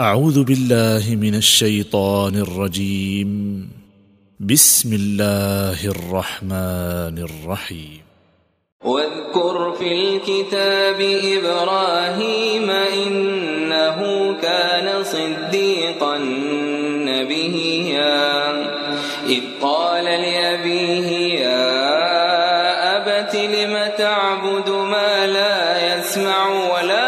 أعوذ بالله من الشيطان الرجيم. بسم الله الرحمن الرحيم. واذكر في الكتاب إبراهيم إنه كان صديقا نبيا. إذ قال لأبيه يا أبت لم تعبد ما لا يسمع ولا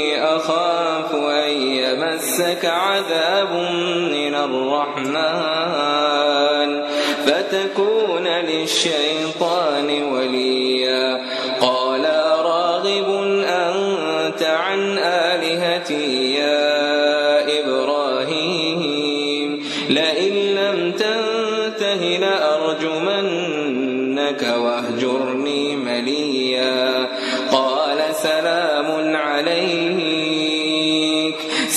أن يمسك عذاب من الرحمن فتكون للشيطان وليا قال راغب أنت عن آلهتي يا إبراهيم لئن لم تنته لأرجمنك واهجرني مليا